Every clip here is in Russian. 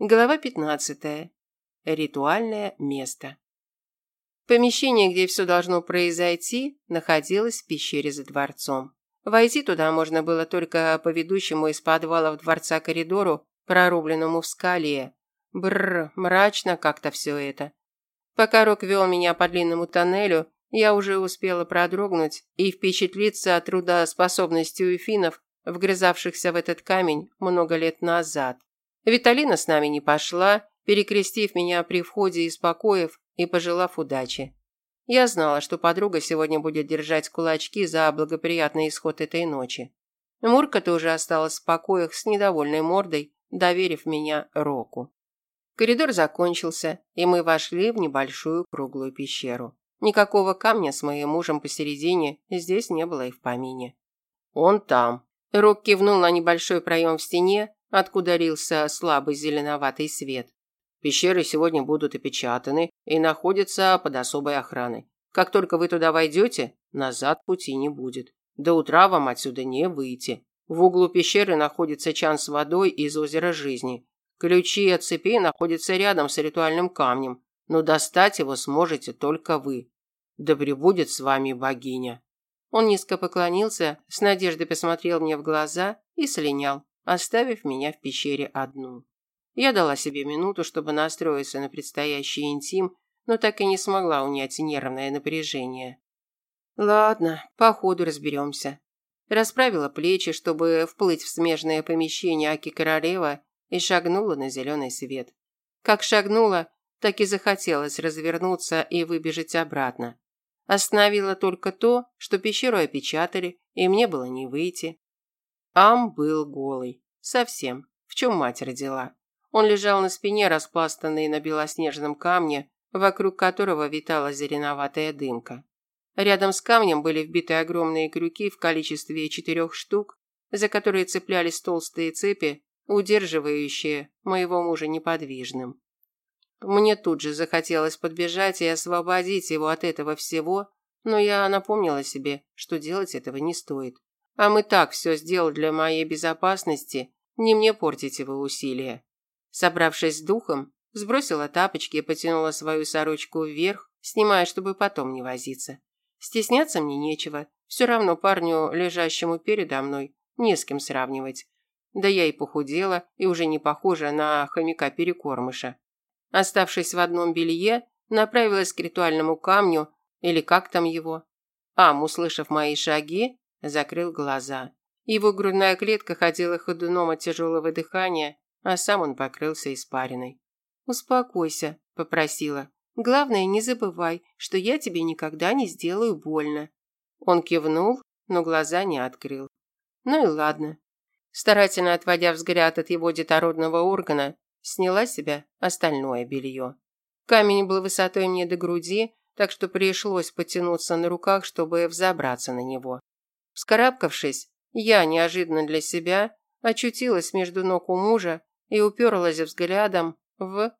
Глава 15. Ритуальное место. Помещение, где все должно произойти, находилось в пещере за дворцом. Войти туда можно было только по ведущему из подвалов дворца коридору, прорубленному в скале. Бррр, мрачно как-то все это. Пока Рок вел меня по длинному тоннелю, я уже успела продрогнуть и впечатлиться от трудоспособностью эфинов, вгрызавшихся в этот камень много лет назад. Виталина с нами не пошла, перекрестив меня при входе из покоев и пожелав удачи. Я знала, что подруга сегодня будет держать кулачки за благоприятный исход этой ночи. Мурка тоже осталась в покоях с недовольной мордой, доверив меня Року. Коридор закончился, и мы вошли в небольшую круглую пещеру. Никакого камня с моим мужем посередине здесь не было и в помине. «Он там». Рок кивнул на небольшой проем в стене, откуда лился слабый зеленоватый свет. Пещеры сегодня будут опечатаны и находятся под особой охраной. Как только вы туда войдете, назад пути не будет. До утра вам отсюда не выйти. В углу пещеры находится чан с водой из озера жизни. Ключи от цепей находятся рядом с ритуальным камнем, но достать его сможете только вы. Да пребудет с вами богиня. Он низко поклонился, с надеждой посмотрел мне в глаза и слинял оставив меня в пещере одну. Я дала себе минуту, чтобы настроиться на предстоящий интим, но так и не смогла унять нервное напряжение. Ладно, по ходу разберемся. Расправила плечи, чтобы вплыть в смежное помещение Аки Королева и шагнула на зеленый свет. Как шагнула, так и захотелось развернуться и выбежать обратно. Остановило только то, что пещеру опечатали, и мне было не выйти. Ам был голый. Совсем. В чем мать родила. Он лежал на спине, распластанный на белоснежном камне, вокруг которого витала зеленоватая дымка. Рядом с камнем были вбиты огромные крюки в количестве четырех штук, за которые цеплялись толстые цепи, удерживающие моего мужа неподвижным. Мне тут же захотелось подбежать и освободить его от этого всего, но я напомнила себе, что делать этого не стоит. А мы так все сделали для моей безопасности, не мне портить его усилия. Собравшись с духом, сбросила тапочки и потянула свою сорочку вверх, снимая, чтобы потом не возиться. Стесняться мне нечего, все равно парню, лежащему передо мной, не с кем сравнивать. Да я и похудела, и уже не похожа на хомяка-перекормыша. Оставшись в одном белье, направилась к ритуальному камню, или как там его. Ам, услышав мои шаги, закрыл глаза. Его грудная клетка ходила ходуном от тяжелого дыхания, а сам он покрылся испариной. «Успокойся», – попросила. «Главное, не забывай, что я тебе никогда не сделаю больно». Он кивнул, но глаза не открыл. Ну и ладно. Старательно отводя взгляд от его детородного органа, сняла с себя остальное белье. Камень был высотой мне до груди, так что пришлось потянуться на руках, чтобы взобраться на него. Вскарабкавшись, я неожиданно для себя очутилась между ног у мужа и уперлась взглядом в...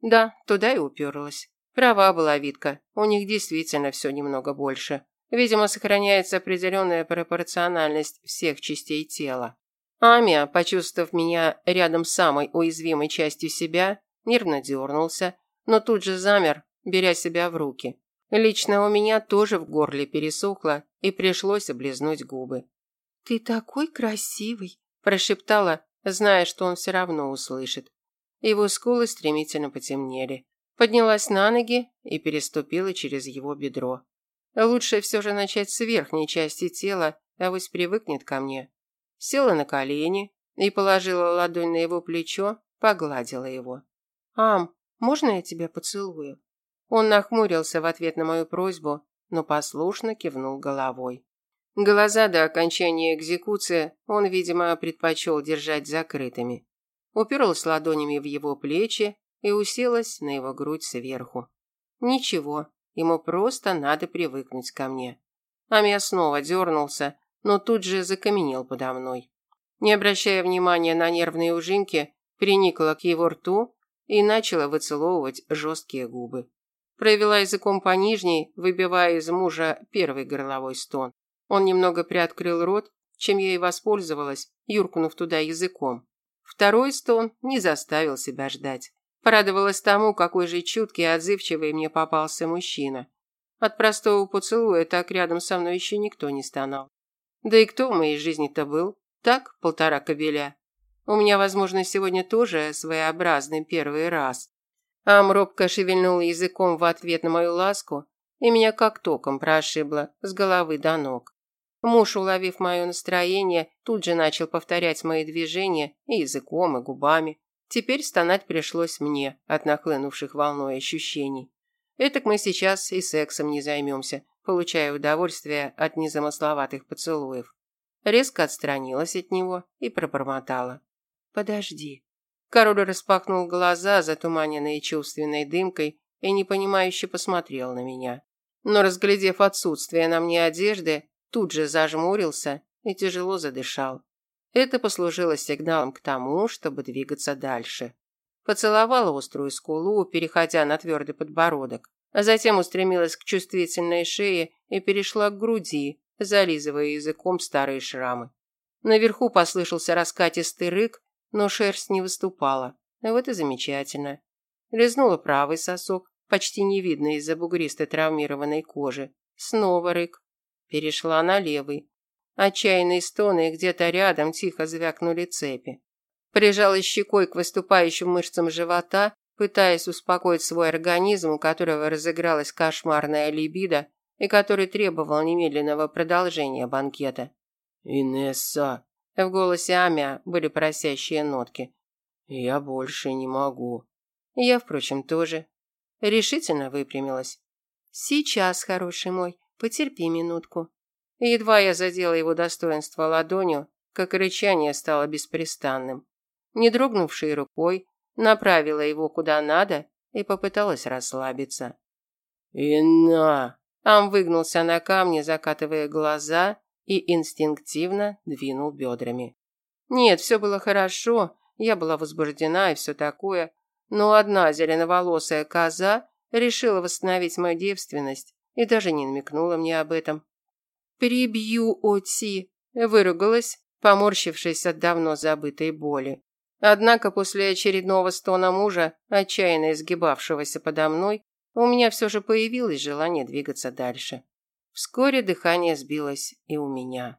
Да, туда и уперлась. Права была Витка, у них действительно все немного больше. Видимо, сохраняется определенная пропорциональность всех частей тела. Амия, почувствовав меня рядом с самой уязвимой частью себя, нервно дернулся, но тут же замер, беря себя в руки. Лично у меня тоже в горле пересохло, и пришлось облизнуть губы. «Ты такой красивый!» – прошептала, зная, что он все равно услышит. Его скулы стремительно потемнели. Поднялась на ноги и переступила через его бедро. Лучше все же начать с верхней части тела, а авось привыкнет ко мне. Села на колени и положила ладонь на его плечо, погладила его. «Ам, можно я тебя поцелую?» Он нахмурился в ответ на мою просьбу, но послушно кивнул головой. Глаза до окончания экзекуции он, видимо, предпочел держать закрытыми. Уперлась ладонями в его плечи и уселась на его грудь сверху. Ничего, ему просто надо привыкнуть ко мне. Амия снова дернулся, но тут же закаменел подо мной. Не обращая внимания на нервные ужинки, приникла к его рту и начала выцеловывать жесткие губы. Провела языком по нижней, выбивая из мужа первый горловой стон. Он немного приоткрыл рот, чем я и воспользовалась, юркнув туда языком. Второй стон не заставил себя ждать. Порадовалась тому, какой же чуткий и отзывчивый мне попался мужчина. От простого поцелуя так рядом со мной еще никто не стонал. Да и кто в моей жизни-то был? Так, полтора кобеля. У меня, возможно, сегодня тоже своеобразный первый раз. Ам робко шевельнул языком в ответ на мою ласку, и меня как током прошибло с головы до ног. Муж, уловив мое настроение, тут же начал повторять мои движения и языком, и губами. Теперь стонать пришлось мне от нахлынувших волной ощущений. Этак мы сейчас и сексом не займемся, получая удовольствие от незамысловатых поцелуев. Резко отстранилась от него и пробормотала. «Подожди». Король распахнул глаза, затуманенные чувственной дымкой, и непонимающе посмотрел на меня. Но, разглядев отсутствие на мне одежды, тут же зажмурился и тяжело задышал. Это послужило сигналом к тому, чтобы двигаться дальше. Поцеловала острую скулу, переходя на твердый подбородок, а затем устремилась к чувствительной шее и перешла к груди, зализывая языком старые шрамы. Наверху послышался раскатистый рык, но шерсть не выступала. Вот и замечательно. Лизнула правый сосок, почти не видно из-за бугристой травмированной кожи. Снова рык. Перешла на левый. Отчаянные стоны, и где-то рядом тихо звякнули цепи. Прижалась щекой к выступающим мышцам живота, пытаясь успокоить свой организм, у которого разыгралась кошмарная либидо и который требовал немедленного продолжения банкета. «Инесса!» В голосе Амя были просящие нотки. «Я больше не могу». Я, впрочем, тоже. Решительно выпрямилась. «Сейчас, хороший мой, потерпи минутку». Едва я задела его достоинство ладонью, как рычание стало беспрестанным. Не дрогнувшей рукой, направила его куда надо и попыталась расслабиться. «Инна!» Ам выгнулся на камне, закатывая глаза, и инстинктивно двинул бедрами. Нет, все было хорошо, я была возбуждена и все такое, но одна зеленоволосая коза решила восстановить мою девственность и даже не намекнула мне об этом. «Прибью, Отси!» – выругалась, поморщившись от давно забытой боли. Однако после очередного стона мужа, отчаянно изгибавшегося подо мной, у меня все же появилось желание двигаться дальше. Вскоре дыхание сбилось и у меня.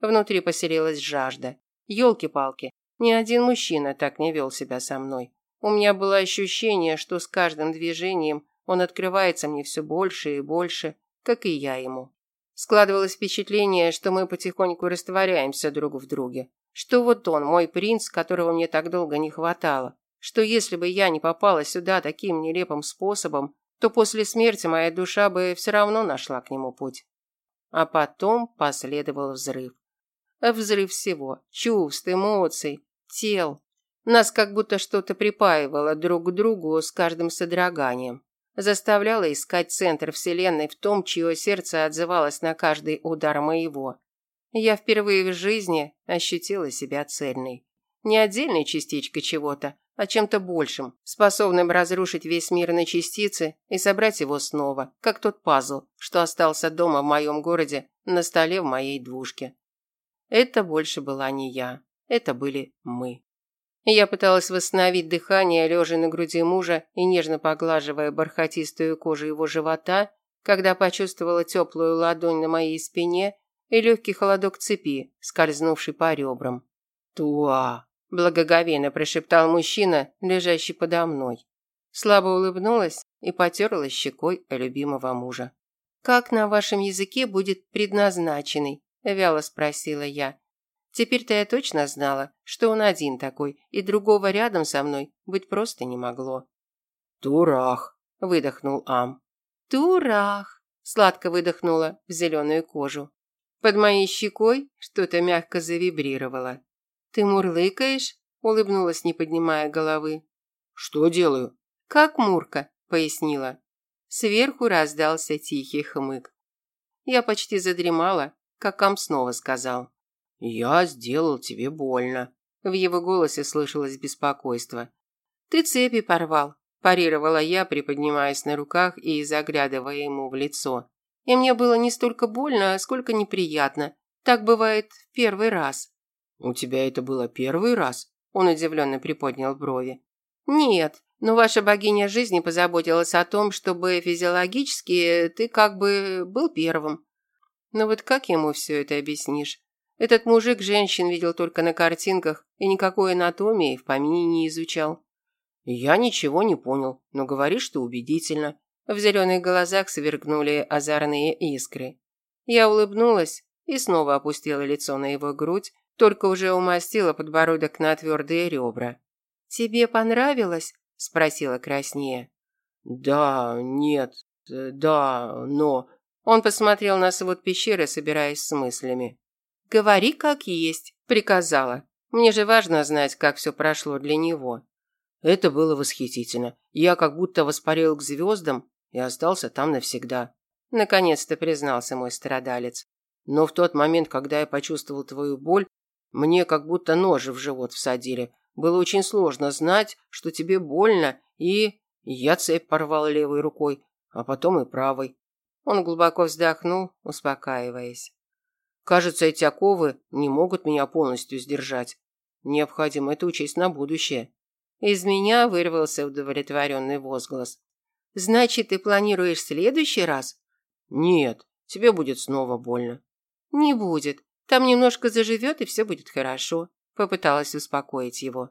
Внутри поселилась жажда. Ёлки-палки, ни один мужчина так не вел себя со мной. У меня было ощущение, что с каждым движением он открывается мне все больше и больше, как и я ему. Складывалось впечатление, что мы потихоньку растворяемся друг в друге. Что вот он, мой принц, которого мне так долго не хватало. Что если бы я не попала сюда таким нелепым способом, то после смерти моя душа бы все равно нашла к нему путь. А потом последовал взрыв. Взрыв всего – чувств, эмоций, тел. Нас как будто что-то припаивало друг к другу с каждым содроганием. Заставляло искать центр вселенной в том, чье сердце отзывалось на каждый удар моего. Я впервые в жизни ощутила себя цельной. Не отдельной частичкой чего-то, а чем-то большим, способным разрушить весь мир на частицы и собрать его снова, как тот пазл, что остался дома в моем городе на столе в моей двушке. Это больше была не я, это были мы. Я пыталась восстановить дыхание, лежа на груди мужа и нежно поглаживая бархатистую кожу его живота, когда почувствовала теплую ладонь на моей спине и легкий холодок цепи, скользнувший по ребрам. «Туа!» Благоговейно прошептал мужчина, лежащий подо мной. Слабо улыбнулась и потерла щекой любимого мужа. Как на вашем языке будет предназначенный? вяло спросила я. Теперь-то я точно знала, что он один такой, и другого рядом со мной быть просто не могло. Турах, выдохнул Ам. Турах, сладко выдохнула в зеленую кожу. Под моей щекой что-то мягко завибрировало. «Ты мурлыкаешь?» – улыбнулась, не поднимая головы. «Что делаю?» «Как Мурка», – пояснила. Сверху раздался тихий хмык. Я почти задремала, как Ам снова сказал. «Я сделал тебе больно». В его голосе слышалось беспокойство. «Ты цепи порвал», – парировала я, приподнимаясь на руках и заглядывая ему в лицо. И мне было не столько больно, сколько неприятно. Так бывает в первый раз. «У тебя это было первый раз?» Он удивленно приподнял брови. Нет, но ваша богиня жизни позаботилась о том, чтобы физиологически ты как бы был первым. Но вот как ему все это объяснишь? Этот мужик женщин видел только на картинках и никакой анатомии в помине не изучал. Я ничего не понял, но говоришь, что убедительно. В зеленых глазах свергнули озорные искры. Я улыбнулась и снова опустила лицо на его грудь, только уже умастила подбородок на твердые ребра. «Тебе понравилось?» – спросила краснее. «Да, нет, да, но...» Он посмотрел на свод пещеры, собираясь с мыслями. «Говори, как есть», – приказала. «Мне же важно знать, как все прошло для него». Это было восхитительно. Я как будто воспарил к звездам и остался там навсегда. Наконец-то признался мой страдалец. Но в тот момент, когда я почувствовал твою боль, мне как будто нож в живот всадили. Было очень сложно знать, что тебе больно, и... Я цепь порвал левой рукой, а потом и правой. Он глубоко вздохнул, успокаиваясь. Кажется, эти оковы не могут меня полностью сдержать. Необходимо это учесть на будущее. Из меня вырвался удовлетворенный возглас. «Значит, ты планируешь следующий раз?» «Нет, тебе будет снова больно». «Не будет. Там немножко заживет, и все будет хорошо», – попыталась успокоить его.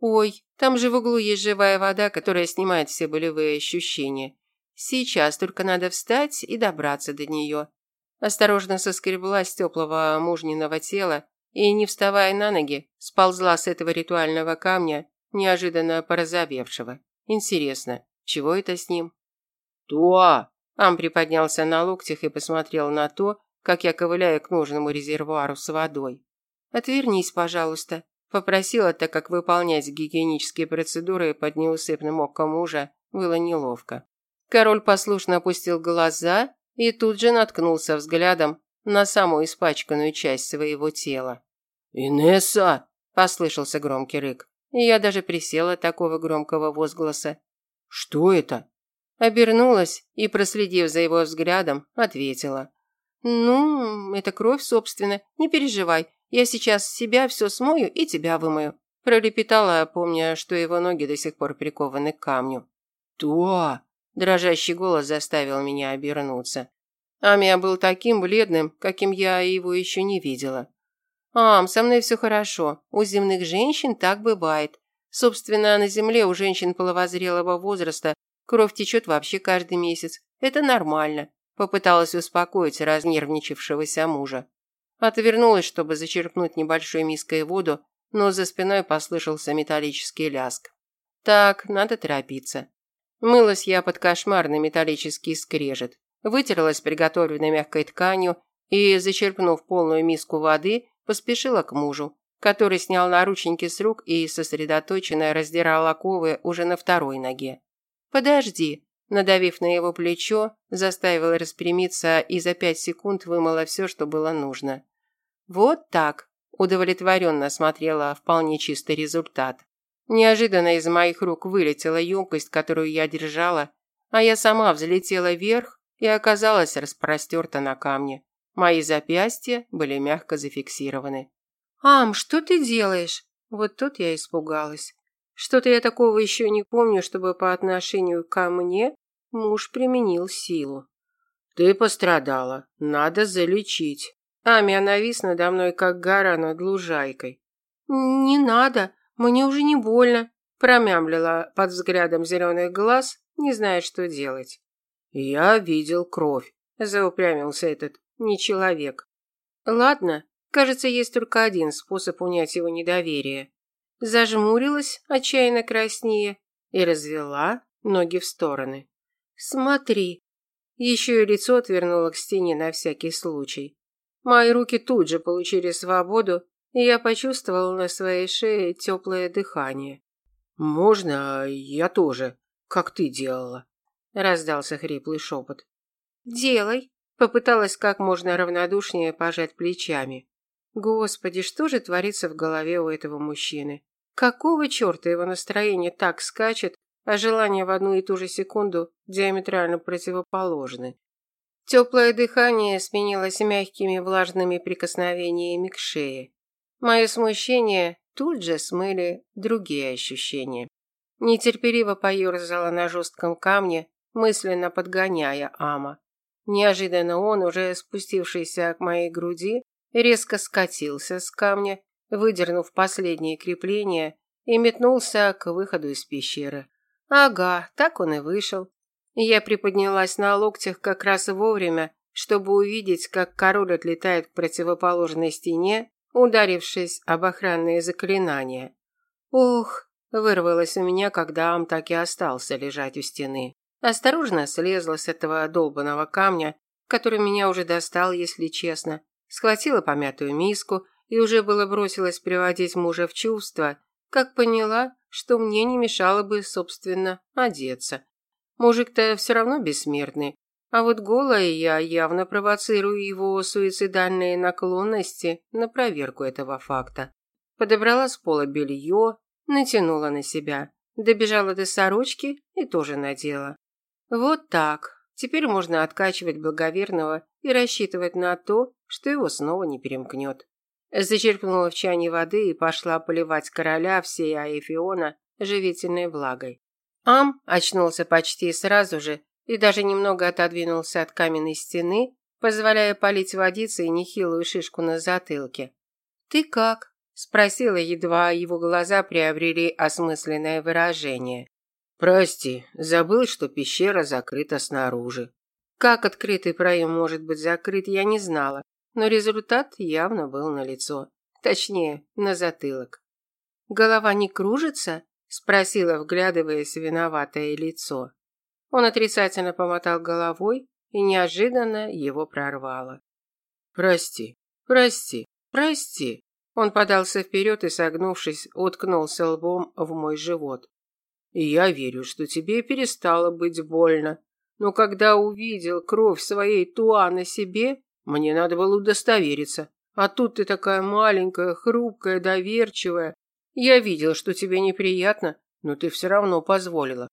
«Ой, там же в углу есть живая вода, которая снимает все болевые ощущения. Сейчас только надо встать и добраться до нее». Осторожно соскребла с теплого мужниного тела и, не вставая на ноги, сползла с этого ритуального камня неожиданно порозовевшего. Интересно, чего это с ним? Туа! Ам приподнялся на локтях и посмотрел на то, как я ковыляю к нужному резервуару с водой. «Отвернись, пожалуйста», – попросила, так как выполнять гигиенические процедуры под неусыпным оком мужа было неловко. Король послушно опустил глаза и тут же наткнулся взглядом на самую испачканную часть своего тела. «Инесса!» – послышался громкий рык. Я даже присела от такого громкого возгласа. «Что это?» Обернулась и, проследив за его взглядом, ответила. «Ну, это кровь, собственно. Не переживай. Я сейчас себя все смою и тебя вымою». Пролепетала, помня, что его ноги до сих пор прикованы к камню. «Туа!» Дрожащий голос заставил меня обернуться. Амия был таким бледным, каким я его еще не видела. «Ам, со мной все хорошо. У земных женщин так бывает. Собственно, на земле у женщин половозрелого возраста кровь течет вообще каждый месяц. Это нормально», – попыталась успокоить разнервничавшегося мужа. Отвернулась, чтобы зачерпнуть небольшой миской воду, но за спиной послышался металлический ляск. «Так, надо торопиться». Мылась я под кошмарный металлический скрежет, вытерлась приготовленной мягкой тканью и, зачерпнув полную миску воды, поспешила к мужу, который снял наручники с рук и сосредоточенно раздирал оковы уже на второй ноге. «Подожди», надавив на его плечо, заставила распрямиться и за пять секунд вымыла все, что было нужно. «Вот так», удовлетворенно смотрела вполне чистый результат. Неожиданно из моих рук вылетела емкость, которую я держала, а я сама взлетела вверх и оказалась распростерта на камне. Мои запястья были мягко зафиксированы. «Ам, что ты делаешь?» Вот тут я испугалась. Что-то я такого еще не помню, чтобы по отношению ко мне муж применил силу. «Ты пострадала. Надо залечить». Амия навис надо мной, как гора над лужайкой. «Не надо, мне уже не больно», промямлила под взглядом зеленых глаз, не зная, что делать. «Я видел кровь», заупрямился этот не человек. Ладно, кажется, есть только один способ унять его недоверие. Зажмурилась, отчаянно краснее, и развела ноги в стороны. Смотри. Еще и лицо отвернула к стене на всякий случай. Мои руки тут же получили свободу, и я почувствовала на своей шее теплое дыхание. «Можно я тоже, как ты делала?» раздался хриплый шепот. «Делай», Попыталась как можно равнодушнее пожать плечами. Господи, что же творится в голове у этого мужчины? Какого черта его настроение так скачет, а желания в одну и ту же секунду диаметрально противоположны? Теплое дыхание сменилось мягкими влажными прикосновениями к шее. Мое смущение тут же смыли другие ощущения. Нетерпеливо поерзала на жестком камне, мысленно подгоняя Ама. Неожиданно он, уже спустившийся к моей груди, резко скатился с камня, выдернув последние крепления и метнулся к выходу из пещеры. Ага, так он и вышел. Я приподнялась на локтях как раз вовремя, чтобы увидеть, как король отлетает к противоположной стене, ударившись об охранные заклинания. Ох, вырвалось у меня, когда Ам так и остался лежать у стены. Осторожно слезла с этого долбанного камня, который меня уже достал, если честно, схватила помятую миску и уже было бросилась приводить мужа в чувство, как поняла, что мне не мешало бы, собственно, одеться. Мужик-то все равно бессмертный, а вот голая я явно провоцирую его суицидальные наклонности на проверку этого факта. Подобрала с пола белье, натянула на себя, добежала до сорочки и тоже надела. Вот так. Теперь можно откачивать благоверного и рассчитывать на то, что его снова не перемкнет. Зачерпнула в чане воды и пошла поливать короля всей Аэфиона живительной влагой. Ам очнулся почти сразу же и даже немного отодвинулся от каменной стены, позволяя полить водицей нехилую шишку на затылке. «Ты как?» – спросила, едва его глаза приобрели осмысленное выражение. «Прости, забыл, что пещера закрыта снаружи». Как открытый проем может быть закрыт, я не знала, но результат явно был налицо. Точнее, на затылок. «Голова не кружится?» – спросила, вглядываясь в виноватое лицо. Он отрицательно помотал головой, и неожиданно его прорвало. «Прости, прости, прости!» Он подался вперед и, согнувшись, уткнулся лбом в мой живот. «Я верю, что тебе перестало быть больно, но когда увидел кровь своей туа на себе, мне надо было удостовериться. А тут ты такая маленькая, хрупкая, доверчивая. Я видел, что тебе неприятно, но ты все равно позволила.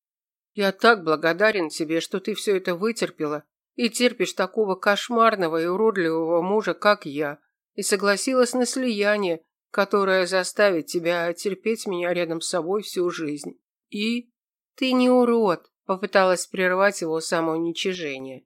Я так благодарен тебе, что ты все это вытерпела и терпишь такого кошмарного и уродливого мужа, как я, и согласилась на слияние, которое заставит тебя терпеть меня рядом с собой всю жизнь. И ты не урод, попыталась прервать его самоуничижение.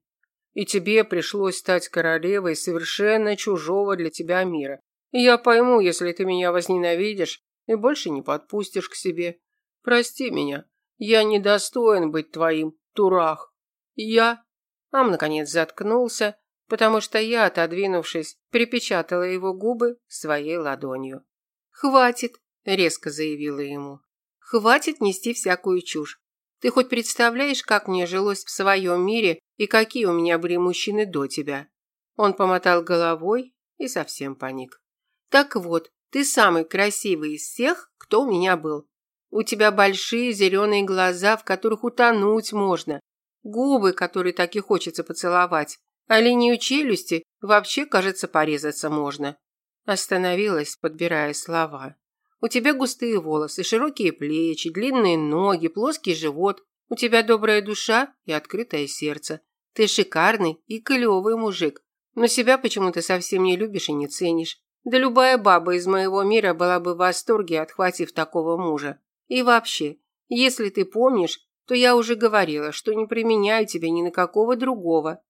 И тебе пришлось стать королевой совершенно чужого для тебя мира. И я пойму, если ты меня возненавидишь и больше не подпустишь к себе. Прости меня, я недостоин быть твоим, Турах. Я...» Ам, наконец, заткнулся, потому что я, отодвинувшись, припечатала его губы своей ладонью. «Хватит», – резко заявила ему. «Хватит нести всякую чушь. Ты хоть представляешь, как мне жилось в своем мире и какие у меня были мужчины до тебя?» Он помотал головой и совсем паник. «Так вот, ты самый красивый из всех, кто у меня был. У тебя большие зеленые глаза, в которых утонуть можно. Губы, которые так и хочется поцеловать. А линию челюсти вообще, кажется, порезаться можно. Остановилась, подбирая слова. У тебя густые волосы, широкие плечи, длинные ноги, плоский живот. У тебя добрая душа и открытое сердце. Ты шикарный и клевый мужик. Но себя почему-то совсем не любишь и не ценишь. Да любая баба из моего мира была бы в восторге, отхватив такого мужа. И вообще, если ты помнишь, то я уже говорила, что не применяю тебя ни на какого другого.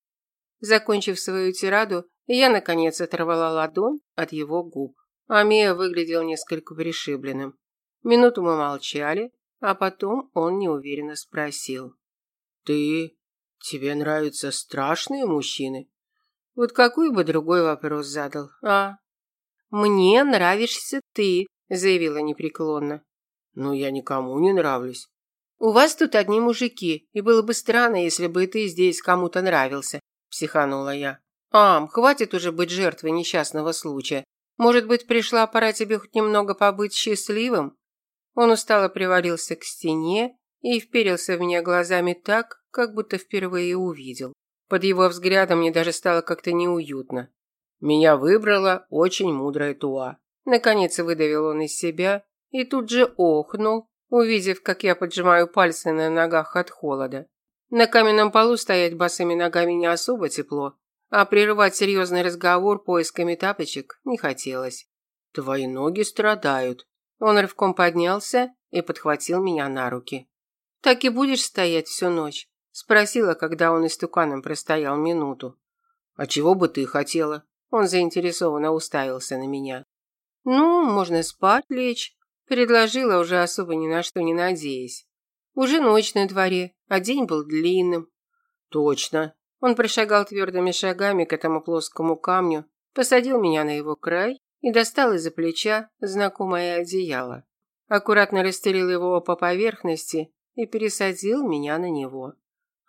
Закончив свою тираду, я наконец оторвала ладонь от его губ. Амия выглядел несколько пришибленным. Минуту мы молчали, а потом он неуверенно спросил: "Ты тебе нравятся страшные мужчины?" Вот какой бы другой вопрос задал, а? Мне нравишься ты, заявила непреклонно. Но я никому не нравлюсь. У вас тут одни мужики, и было бы странно, если бы ты здесь кому-то нравился, психанула я. Ам, хватит уже быть жертвой несчастного случая. Может быть, пришла пора тебе хоть немного побыть счастливым? Он устало привалился к стене и вперился в меня глазами так, как будто впервые увидел. Под его взглядом мне даже стало как-то неуютно. Меня выбрала очень мудрая Туа. Наконец выдавил он из себя и тут же охнул, увидев, как я поджимаю пальцы на ногах от холода. На каменном полу стоять босыми ногами не особо тепло, а прерывать серьезный разговор поисками тапочек не хотелось. «Твои ноги страдают», – Он рывком поднялся и подхватил меня на руки. «Так и будешь стоять всю ночь?» – спросила, когда он истуканом простоял минуту. «А чего бы ты хотела?» Он заинтересованно уставился на меня. «Ну, можно спать лечь», – предложила, уже особо ни на что не надеясь. Уже ночь на дворе, а день был длинным. «Точно». Он прошагал твердыми шагами к этому плоскому камню, посадил меня на его край и достал из-за плеча знакомое одеяло. Аккуратно расстелил его по поверхности и пересадил меня на него.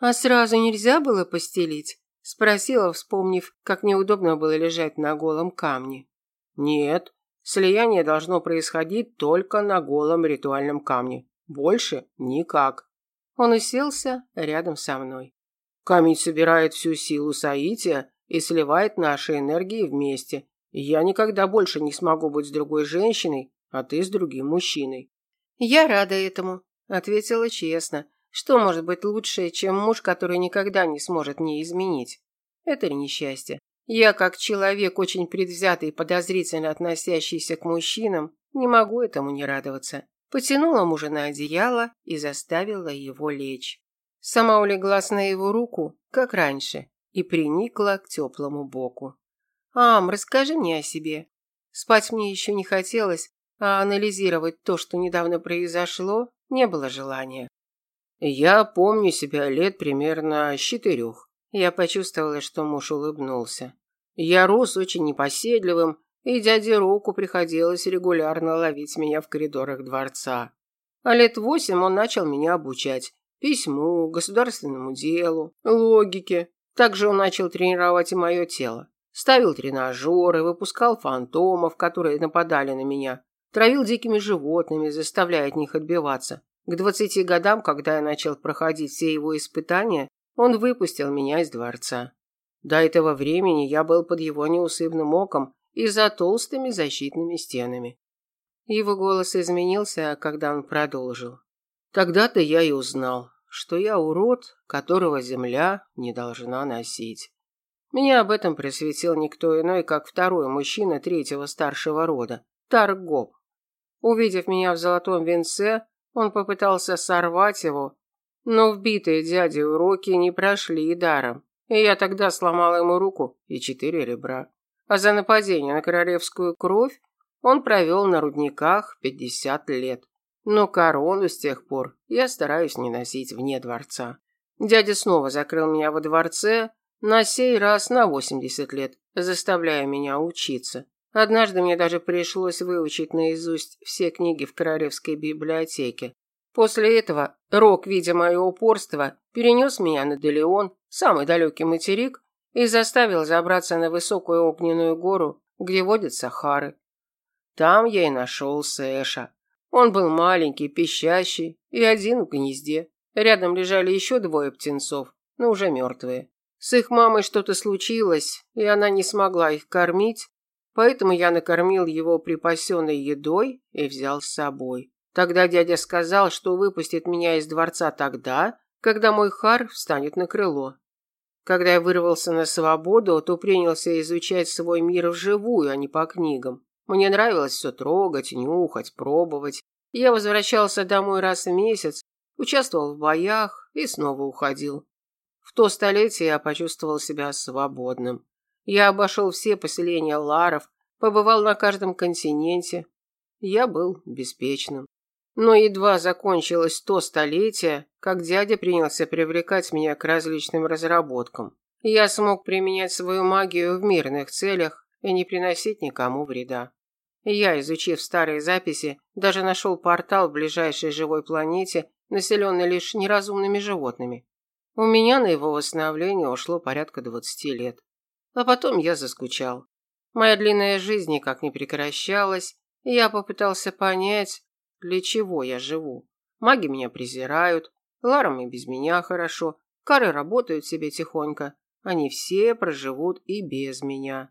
«А сразу нельзя было постелить?» – спросила, вспомнив, как неудобно было лежать на голом камне. «Нет, слияние должно происходить только на голом ритуальном камне. Больше никак». Он уселся рядом со мной. «Камень собирает всю силу соития и сливает наши энергии вместе, я никогда больше не смогу быть с другой женщиной, а ты с другим мужчиной. Я рада этому, ответила честно. Что может быть лучше, чем муж, который никогда не сможет мне изменить? Это несчастье? Я, как человек, очень предвзятый и подозрительно относящийся к мужчинам, не могу этому не радоваться. Потянула мужа на одеяло и заставила его лечь. Сама улеглась на его руку, как раньше, и приникла к теплому боку. «Ам, расскажи мне о себе». Спать мне еще не хотелось, а анализировать то, что недавно произошло, не было желания. «Я помню себя лет примерно с четырех». Я почувствовала, что муж улыбнулся. Я рос очень непоседливым, и дяде Року приходилось регулярно ловить меня в коридорах дворца. А лет восемь он начал меня обучать письму, государственному делу, логике. Также он начал тренировать и мое тело. Ставил тренажеры, выпускал фантомов, которые нападали на меня. Травил дикими животными, заставляя от них отбиваться. К двадцати годам, когда я начал проходить все его испытания, он выпустил меня из дворца. До этого времени я был под его неусыпным оком и за толстыми защитными стенами. Его голос изменился, когда он продолжил. Тогда-то я и узнал, что я урод, которого земля не должна носить. Меня об этом просветил никто иной, как второй мужчина третьего старшего рода, Таргоп. Увидев меня в золотом венце, он попытался сорвать его, но вбитые дяди уроки не прошли и даром, и я тогда сломал ему руку и четыре ребра. А за нападение на королевскую кровь он провел на рудниках пятьдесят лет. Но корону с тех пор я стараюсь не носить вне дворца. Дядя снова закрыл меня во дворце, на сей раз на 80 лет, заставляя меня учиться. Однажды мне даже пришлось выучить наизусть все книги в Королевской библиотеке. После этого Рок, видя мое упорство, перенес меня на Делеон, самый далекий материк, и заставил забраться на высокую огненную гору, где водятся хары. Там я и нашел Сэша. Он был маленький, пищащий и один в гнезде. Рядом лежали еще двое птенцов, но уже мертвые. С их мамой что-то случилось, и она не смогла их кормить, поэтому я накормил его припасенной едой и взял с собой. Тогда дядя сказал, что выпустит меня из дворца тогда, когда мой хар встанет на крыло. Когда я вырвался на свободу, то принялся изучать свой мир вживую, а не по книгам. Мне нравилось все трогать, нюхать, пробовать. Я возвращался домой раз в месяц, участвовал в боях и снова уходил. В то столетие я почувствовал себя свободным. Я обошел все поселения ларов, побывал на каждом континенте. Я был беспечным. Но едва закончилось то столетие, как дядя принялся привлекать меня к различным разработкам. Я смог применять свою магию в мирных целях и не приносить никому вреда. Я, изучив старые записи, даже нашел портал в ближайшей живой планете, населенной лишь неразумными животными. У меня на его восстановление ушло порядка двадцати лет. А потом я заскучал. Моя длинная жизнь никак не прекращалась, и я попытался понять, для чего я живу. Маги меня презирают, Ларам и без меня хорошо, Кары работают себе тихонько, они все проживут и без меня.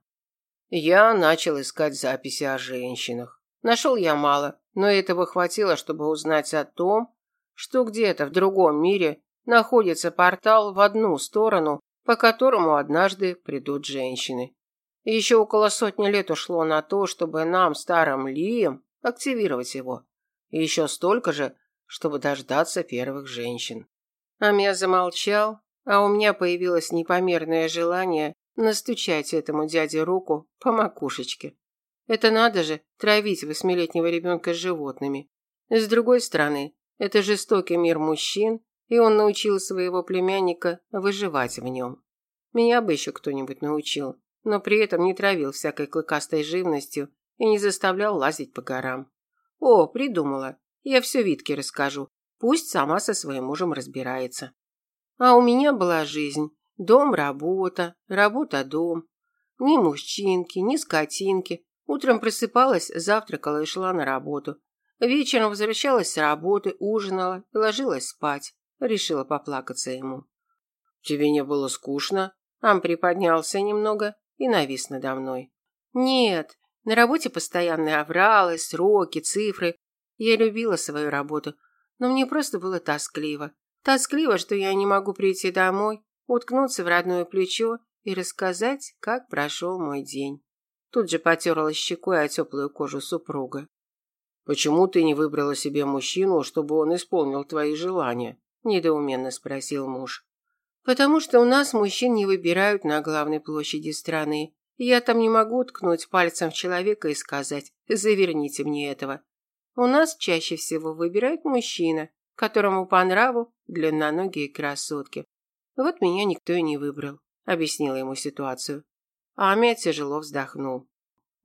Я начал искать записи о женщинах. Нашел я мало, но этого хватило, чтобы узнать о том, что где-то в другом мире находится портал в одну сторону, по которому однажды придут женщины. еще около сотни лет ушло на то, чтобы нам, старым Лием, активировать его. И еще столько же, чтобы дождаться первых женщин. Амия замолчал, а у меня появилось непомерное желание настучать этому дяде руку по макушечке. Это надо же, травить восьмилетнего ребенка с животными. С другой стороны, это жестокий мир мужчин, и он научил своего племянника выживать в нем. Меня бы еще кто-нибудь научил, но при этом не травил всякой клыкастой живностью и не заставлял лазить по горам. О, придумала. Я все Витке расскажу. Пусть сама со своим мужем разбирается. А у меня была жизнь. Дом, работа, работа, дом. Ни мужчинки, ни скотинки. Утром просыпалась, завтракала и шла на работу. Вечером возвращалась с работы, ужинала и ложилась спать. Решила поплакаться ему. «Тебе не было скучно?» Ам приподнялся немного и навис надо мной. «Нет, на работе постоянные авралы, сроки, цифры. Я любила свою работу, но мне просто было тоскливо. Тоскливо, что я не могу прийти домой, уткнуться в родное плечо и рассказать, как прошел мой день. Тут же потерла щекой о теплую кожу супруга. «Почему ты не выбрала себе мужчину, чтобы он исполнил твои желания?» – недоуменно спросил муж. «Потому что у нас мужчин не выбирают на главной площади страны. Я там не могу ткнуть пальцем в человека и сказать «заверните мне этого». У нас чаще всего выбирает мужчина, которому по нраву длинноногие красотки. Вот меня никто и не выбрал, объяснила ему ситуацию. Амия тяжело вздохнул.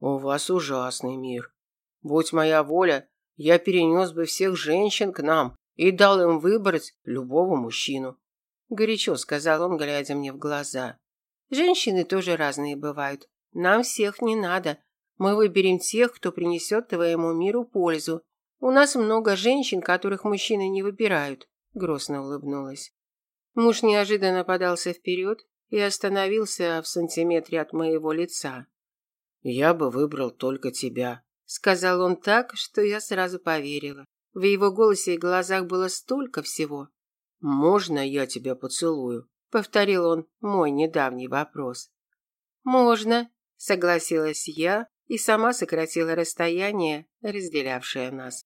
У вас ужасный мир. Будь моя воля, я перенес бы всех женщин к нам и дал им выбрать любого мужчину. Горячо сказал он, глядя мне в глаза. Женщины тоже разные бывают. Нам всех не надо. Мы выберем тех, кто принесет твоему миру пользу. У нас много женщин, которых мужчины не выбирают, грустно улыбнулась. Муж неожиданно подался вперед и остановился в сантиметре от моего лица. Я бы выбрал только тебя, сказал он так, что я сразу поверила. В его голосе и глазах было столько всего. Можно я тебя поцелую? повторил он мой недавний вопрос. Можно, согласилась я и сама сократила расстояние, разделявшее нас.